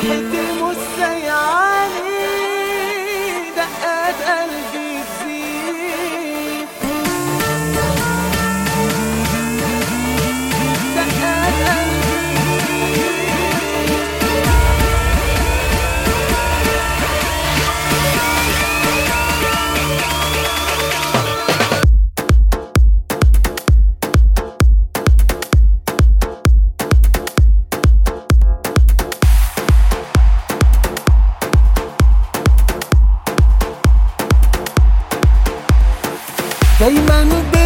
وحدم السيعاني دقات قلبي دايما دايما